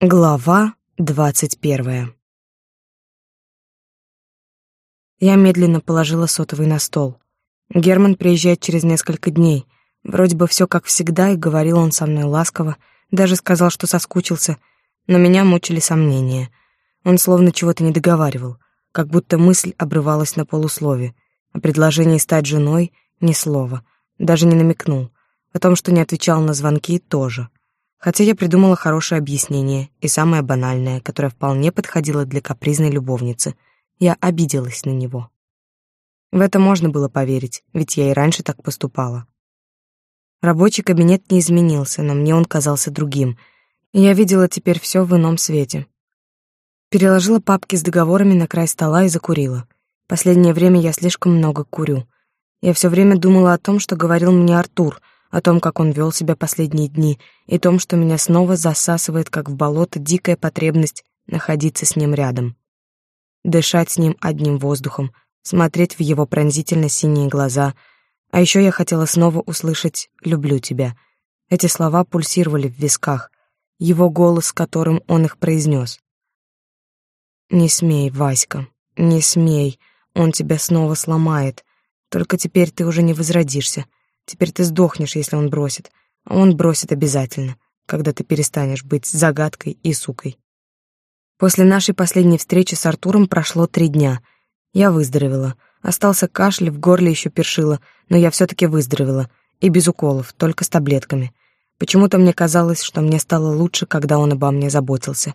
Глава двадцать первая Я медленно положила сотовый на стол. Герман приезжает через несколько дней. Вроде бы все как всегда, и говорил он со мной ласково, даже сказал, что соскучился, но меня мучили сомнения. Он словно чего-то не договаривал, как будто мысль обрывалась на полуслове. О предложении стать женой — ни слова, даже не намекнул. О том, что не отвечал на звонки, тоже. Хотя я придумала хорошее объяснение, и самое банальное, которое вполне подходило для капризной любовницы. Я обиделась на него. В это можно было поверить, ведь я и раньше так поступала. Рабочий кабинет не изменился, но мне он казался другим, и я видела теперь все в ином свете. Переложила папки с договорами на край стола и закурила. Последнее время я слишком много курю. Я все время думала о том, что говорил мне Артур — о том, как он вел себя последние дни, и том, что меня снова засасывает, как в болото, дикая потребность находиться с ним рядом. Дышать с ним одним воздухом, смотреть в его пронзительно синие глаза. А еще я хотела снова услышать «люблю тебя». Эти слова пульсировали в висках, его голос, которым он их произнес. «Не смей, Васька, не смей, он тебя снова сломает. Только теперь ты уже не возродишься. Теперь ты сдохнешь, если он бросит. Он бросит обязательно, когда ты перестанешь быть загадкой и сукой. После нашей последней встречи с Артуром прошло три дня. Я выздоровела. Остался кашель, в горле еще першило, но я все-таки выздоровела. И без уколов, только с таблетками. Почему-то мне казалось, что мне стало лучше, когда он обо мне заботился.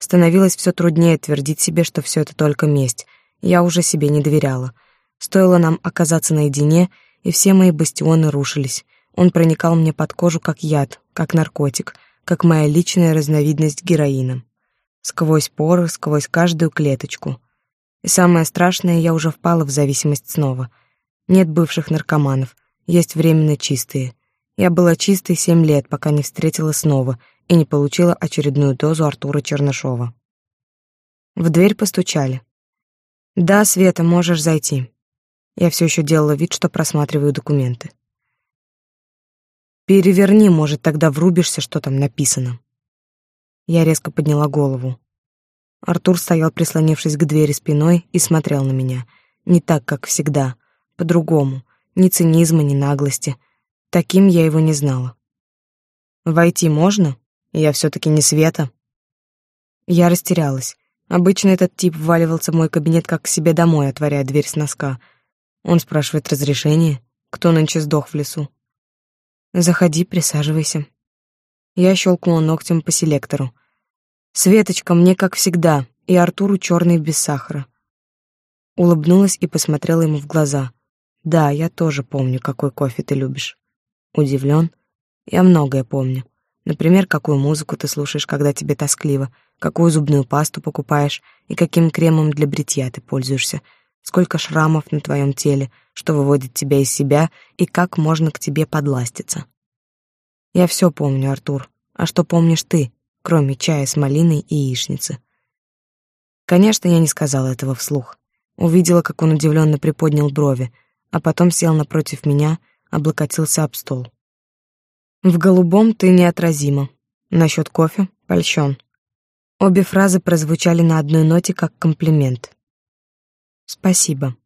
Становилось все труднее твердить себе, что все это только месть. Я уже себе не доверяла. Стоило нам оказаться наедине, и все мои бастионы рушились. Он проникал мне под кожу как яд, как наркотик, как моя личная разновидность героина. Сквозь поры, сквозь каждую клеточку. И самое страшное, я уже впала в зависимость снова. Нет бывших наркоманов, есть временно чистые. Я была чистой семь лет, пока не встретила снова и не получила очередную дозу Артура Чернышова. В дверь постучали. «Да, Света, можешь зайти». Я все еще делала вид, что просматриваю документы. Переверни, может, тогда врубишься, что там написано. Я резко подняла голову. Артур стоял, прислонившись к двери спиной, и смотрел на меня. Не так, как всегда, по-другому. Ни цинизма, ни наглости. Таким я его не знала. «Войти можно? Я все таки не Света». Я растерялась. Обычно этот тип вваливался в мой кабинет как к себе домой, отворяя дверь с носка — он спрашивает разрешение, кто нынче сдох в лесу. Заходи, присаживайся. Я щелкнула ногтем по селектору. Светочка, мне как всегда, и Артуру черный без сахара. Улыбнулась и посмотрела ему в глаза. Да, я тоже помню, какой кофе ты любишь. Удивлен? Я многое помню. Например, какую музыку ты слушаешь, когда тебе тоскливо, какую зубную пасту покупаешь и каким кремом для бритья ты пользуешься — сколько шрамов на твоем теле, что выводит тебя из себя и как можно к тебе подластиться. Я все помню, Артур. А что помнишь ты, кроме чая с малиной и яичницы? Конечно, я не сказала этого вслух. Увидела, как он удивленно приподнял брови, а потом сел напротив меня, облокотился об стол. В голубом ты неотразима. Насчет кофе польщен. Обе фразы прозвучали на одной ноте как комплимент. Спасибо.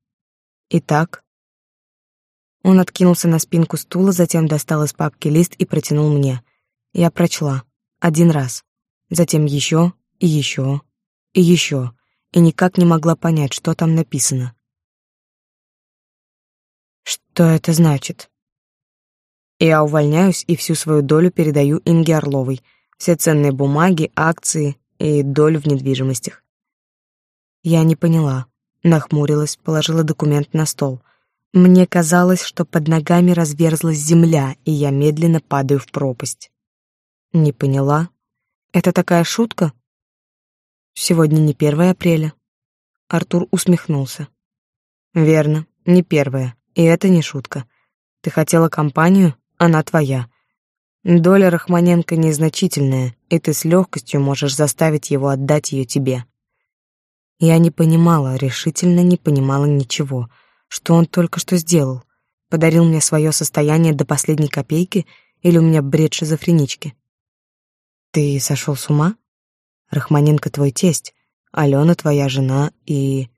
Итак, он откинулся на спинку стула, затем достал из папки лист и протянул мне. Я прочла. Один раз. Затем еще и еще и еще, и никак не могла понять, что там написано. Что это значит? Я увольняюсь и всю свою долю передаю Инге Орловой. Все ценные бумаги, акции и долю в недвижимостях. Я не поняла. Нахмурилась, положила документ на стол. Мне казалось, что под ногами разверзлась земля, и я медленно падаю в пропасть. Не поняла. Это такая шутка? Сегодня не 1 апреля. Артур усмехнулся. Верно, не первое. И это не шутка. Ты хотела компанию, она твоя. Доля Рахманенко незначительная, и ты с легкостью можешь заставить его отдать ее тебе. Я не понимала, решительно не понимала ничего, что он только что сделал. Подарил мне свое состояние до последней копейки или у меня бред шизофренички? Ты сошел с ума? Рахманенко твой тесть, Алена твоя жена и...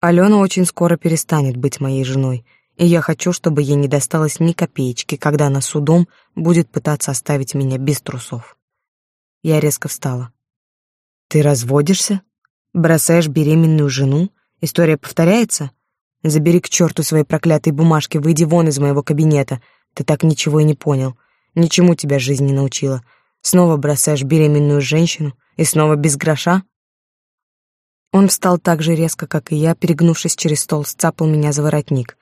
Алена очень скоро перестанет быть моей женой, и я хочу, чтобы ей не досталось ни копеечки, когда она судом будет пытаться оставить меня без трусов. Я резко встала. Ты разводишься? Бросаешь беременную жену? История повторяется? Забери к черту свои проклятые бумажки, выйди вон из моего кабинета. Ты так ничего и не понял. Ничему тебя жизнь не научила. Снова бросаешь беременную женщину и снова без гроша? Он встал так же резко, как и я, перегнувшись через стол, сцапал меня за воротник.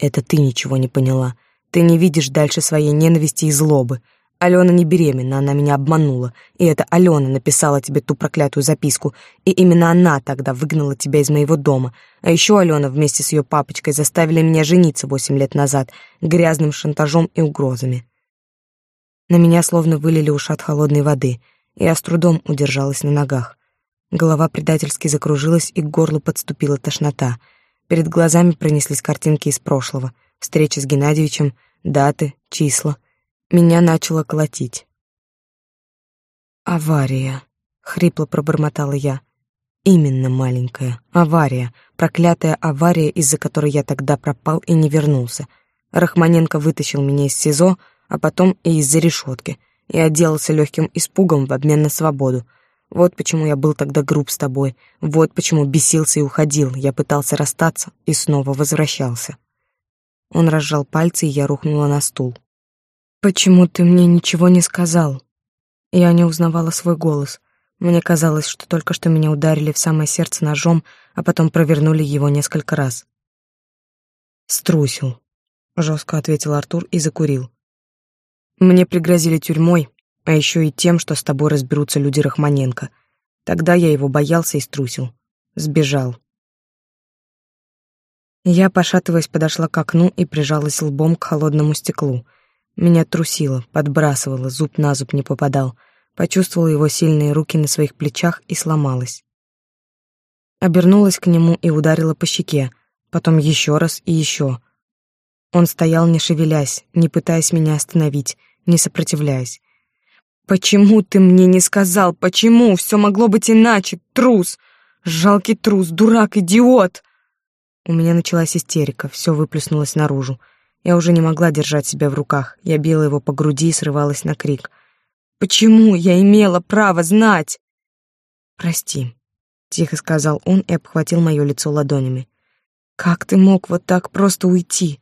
Это ты ничего не поняла. Ты не видишь дальше своей ненависти и злобы. Алена не беременна, она меня обманула. И это Алена написала тебе ту проклятую записку. И именно она тогда выгнала тебя из моего дома. А еще Алена вместе с ее папочкой заставили меня жениться восемь лет назад, грязным шантажом и угрозами. На меня словно вылили ушат холодной воды. Я с трудом удержалась на ногах. Голова предательски закружилась, и к горлу подступила тошнота. Перед глазами пронеслись картинки из прошлого. Встреча с Геннадьевичем, даты, числа — меня начало колотить. «Авария», — хрипло пробормотала я. «Именно маленькая. Авария. Проклятая авария, из-за которой я тогда пропал и не вернулся. Рахманенко вытащил меня из СИЗО, а потом и из-за решетки, и отделался легким испугом в обмен на свободу. Вот почему я был тогда груб с тобой, вот почему бесился и уходил, я пытался расстаться и снова возвращался». Он разжал пальцы, и я рухнула на стул. «Почему ты мне ничего не сказал?» Я не узнавала свой голос. Мне казалось, что только что меня ударили в самое сердце ножом, а потом провернули его несколько раз. «Струсил», — жестко ответил Артур и закурил. «Мне пригрозили тюрьмой, а еще и тем, что с тобой разберутся люди Рахманенко. Тогда я его боялся и струсил. Сбежал». Я, пошатываясь, подошла к окну и прижалась лбом к холодному стеклу — меня трусило, подбрасывало, зуб на зуб не попадал. Почувствовала его сильные руки на своих плечах и сломалась. Обернулась к нему и ударила по щеке, потом еще раз и еще. Он стоял, не шевелясь, не пытаясь меня остановить, не сопротивляясь. «Почему ты мне не сказал? Почему? Все могло быть иначе. Трус! Жалкий трус, дурак, идиот!» У меня началась истерика, все выплеснулось наружу. Я уже не могла держать себя в руках. Я била его по груди и срывалась на крик. «Почему я имела право знать?» «Прости», — тихо сказал он и обхватил мое лицо ладонями. «Как ты мог вот так просто уйти?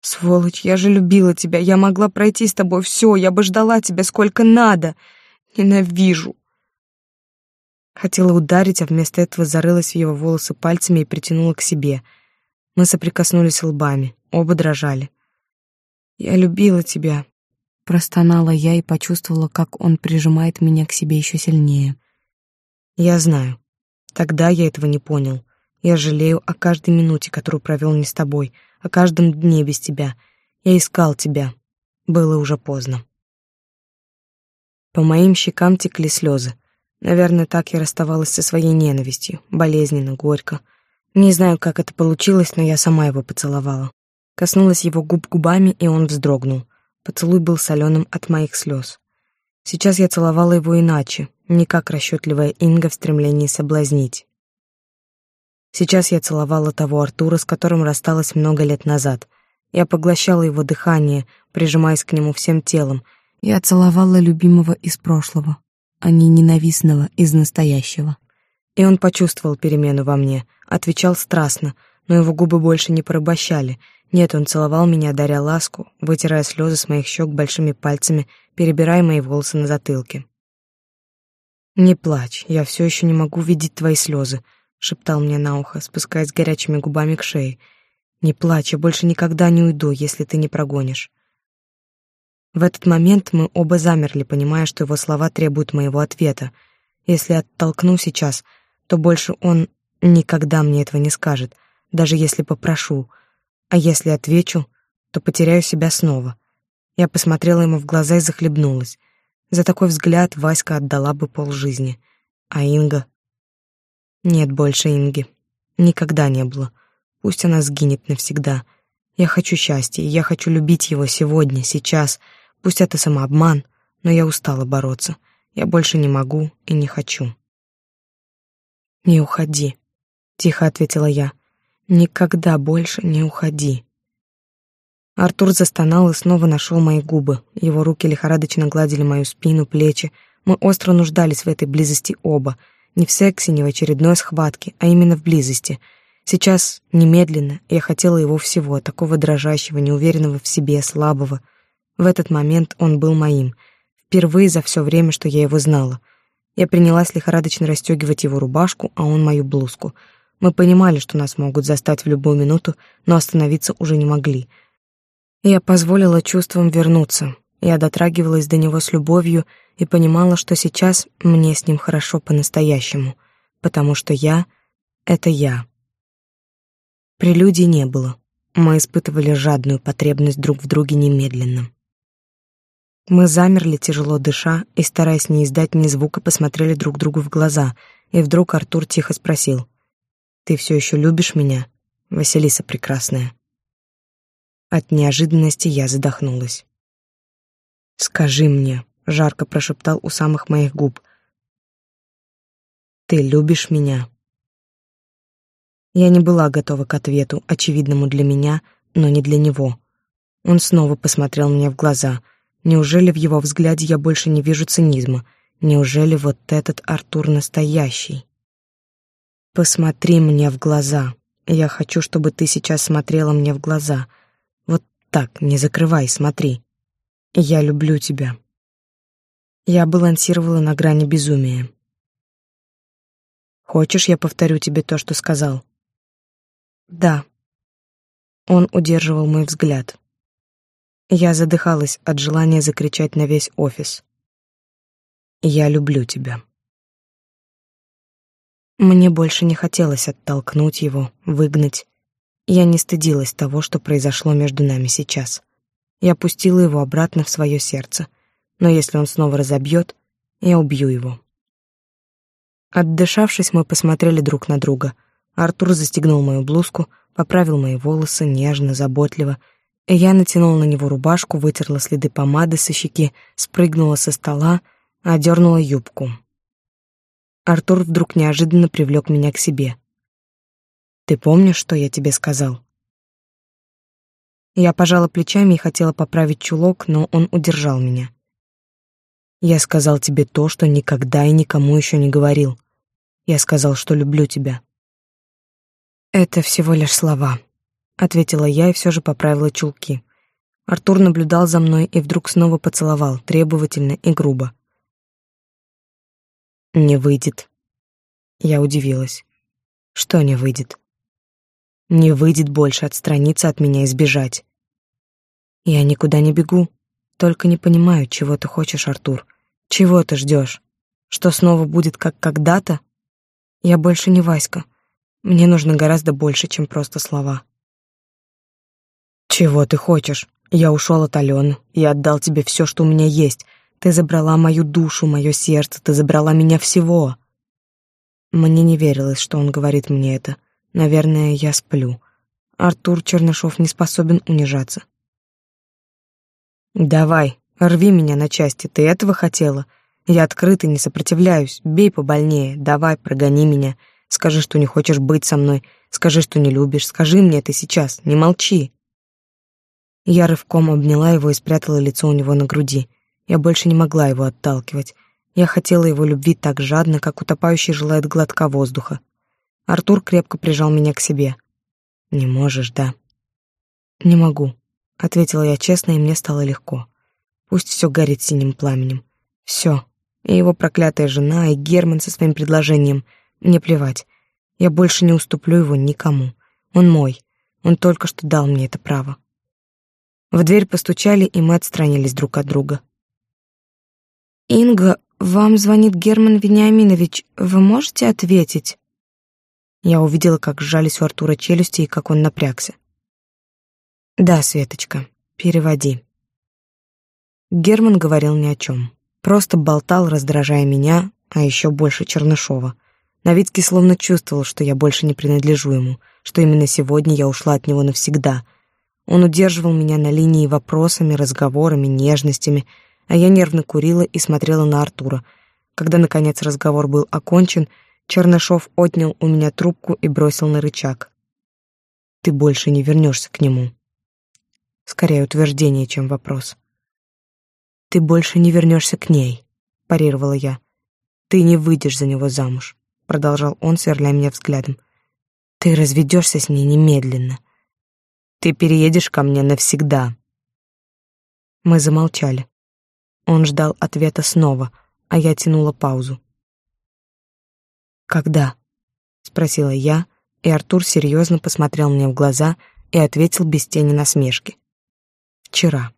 Сволочь, я же любила тебя, я могла пройти с тобой все, я бы ждала тебя сколько надо. Ненавижу». Хотела ударить, а вместо этого зарылась в его волосы пальцами и притянула к себе. Мы соприкоснулись лбами, оба дрожали. Я любила тебя, простонала я и почувствовала, как он прижимает меня к себе еще сильнее. Я знаю. Тогда я этого не понял. Я жалею о каждой минуте, которую провел не с тобой, о каждом дне без тебя. Я искал тебя. Было уже поздно. По моим щекам текли слезы. Наверное, так я расставалась со своей ненавистью, болезненно, горько. Не знаю, как это получилось, но я сама его поцеловала. Коснулась его губ губами, и он вздрогнул. Поцелуй был соленым от моих слез. Сейчас я целовала его иначе, не как расчетливая Инга в стремлении соблазнить. Сейчас я целовала того Артура, с которым рассталась много лет назад. Я поглощала его дыхание, прижимаясь к нему всем телом. Я целовала любимого из прошлого, а не ненавистного из настоящего. И он почувствовал перемену во мне, отвечал страстно, но его губы больше не порабощали — нет, он целовал меня, даря ласку, вытирая слезы с моих щек большими пальцами, перебирая мои волосы на затылке. «Не плачь, я все еще не могу видеть твои слезы», — шептал мне на ухо, спускаясь горячими губами к шее. «Не плачь, я больше никогда не уйду, если ты не прогонишь». В этот момент мы оба замерли, понимая, что его слова требуют моего ответа. Если оттолкну сейчас, то больше он никогда мне этого не скажет, даже если попрошу — а если отвечу, то потеряю себя снова. Я посмотрела ему в глаза и захлебнулась. За такой взгляд Васька отдала бы полжизни. А Инга... Нет больше Инги. Никогда не было. Пусть она сгинет навсегда. Я хочу счастья, я хочу любить его сегодня, сейчас. Пусть это самообман, но я устала бороться. Я больше не могу и не хочу. «Не уходи», — тихо ответила я. «Никогда больше не уходи». Артур застонал и снова нашел мои губы. Его руки лихорадочно гладили мою спину, плечи. Мы остро нуждались в этой близости оба. Не в сексе, не в очередной схватке, а именно в близости. Сейчас, немедленно, я хотела его всего, такого дрожащего, неуверенного в себе, слабого. В этот момент он был моим. Впервые за все время, что я его знала. Я принялась лихорадочно расстегивать его рубашку, а он мою блузку. Мы понимали, что нас могут застать в любую минуту, но остановиться уже не могли — я позволила чувствам вернуться. Я дотрагивалась до него с любовью и понимала, что сейчас мне с ним хорошо по-настоящему, потому что я — это я. Прелюдий не было. Мы испытывали жадную потребность друг в друге немедленно. Мы замерли, тяжело дыша, и, стараясь не издать ни звука, посмотрели друг другу в глаза, и вдруг Артур тихо спросил. «Ты все еще любишь меня, Василиса прекрасная?» От неожиданности я задохнулась. «Скажи мне», — жарко прошептал у самых моих губ. «Ты любишь меня?» Я не была готова к ответу, очевидному для меня, но не для него. Он снова посмотрел мне в глаза. Неужели в его взгляде я больше не вижу цинизма? Неужели вот этот Артур настоящий? Посмотри мне в глаза. Я хочу, чтобы ты сейчас смотрела мне в глаза — так, не закрывай, смотри. Я люблю тебя. Я балансировала на грани безумия. Хочешь, я повторю тебе то, что сказал? Да. Он удерживал мой взгляд. Я задыхалась от желания закричать на весь офис. Я люблю тебя. Мне больше не хотелось оттолкнуть его, выгнать. Я не стыдилась того, что произошло между нами сейчас. Я пустила его обратно в свое сердце. Но если он снова разобьет, я убью его. Отдышавшись, мы посмотрели друг на друга. Артур застегнул мою блузку, поправил мои волосы нежно, заботливо, и я натянула на него рубашку, вытерла следы помады со щеки, спрыгнула со стола, одернула юбку. Артур вдруг неожиданно привлек меня к себе. Ты помнишь, что я тебе сказал? Я пожала плечами и хотела поправить чулок, но он удержал меня. Я сказал тебе то, что никогда и никому еще не говорил. Я сказал, что люблю тебя. Это всего лишь слова, ответила я и все же поправила чулки. Артур наблюдал за мной и вдруг снова поцеловал, требовательно и грубо. Не выйдет. Я удивилась. Что не выйдет? Не выйдет больше отстраниться от меня и сбежать. Я никуда не бегу, только не понимаю, чего ты хочешь, Артур. Чего ты ждешь? Что снова будет как когда-то? Я больше не Васька. Мне нужно гораздо больше, чем просто слова. Чего ты хочешь? Я ушел от Алены. Я отдал тебе все, что у меня есть. Ты забрала мою душу, мое сердце, ты забрала меня всего. Мне не верилось, что он говорит мне это. Наверное, я сплю. Артур Чернышов не способен унижаться. Давай, рви меня на части. Ты этого хотела? Я открыто не сопротивляюсь. Бей побольнее. Давай, прогони меня. Скажи, что не хочешь быть со мной. Скажи, что не любишь. Скажи мне это сейчас. Не молчи. Я рывком обняла его и спрятала лицо у него на груди. Я больше не могла его отталкивать. Я хотела его любви так жадно, как утопающий желает глотка воздуха. Артур крепко прижал меня к себе. «Не можешь, да?» «Не могу», — ответила я честно, и мне стало легко. Пусть все горит синим пламенем. Все. И его проклятая жена, и Герман со своим предложением. Мне плевать. Я больше не уступлю его никому. Он мой. Он только что дал мне это право. В дверь постучали, и мы отстранились друг от друга. «Инга, вам звонит Герман Вениаминович. Вы можете ответить?» Я увидела, как сжались у Артура челюсти и как он напрягся. «Да, Светочка, переводи». Герман говорил ни о чем. Просто болтал, раздражая меня, а еще больше Чернышова. Новицкий словно чувствовал, что я больше не принадлежу ему, что именно сегодня я ушла от него навсегда. Он удерживал меня на линии вопросами, разговорами, нежностями, а я нервно курила и смотрела на Артура, Когда, наконец, разговор был окончен, Чернышов отнял у меня трубку и бросил на рычаг. «Ты больше не вернешься к нему». Скорее утверждение, чем вопрос. «Ты больше не вернешься к ней», — парировала я. «Ты не выйдешь за него замуж», — продолжал он, сверля меня взглядом. «Ты разведешься с ней немедленно. Ты переедешь ко мне навсегда». Мы замолчали. Он ждал ответа снова, а я тянула паузу. «Когда?» — спросила я, и Артур серьезно посмотрел мне в глаза и ответил без тени насмешки. «Вчера».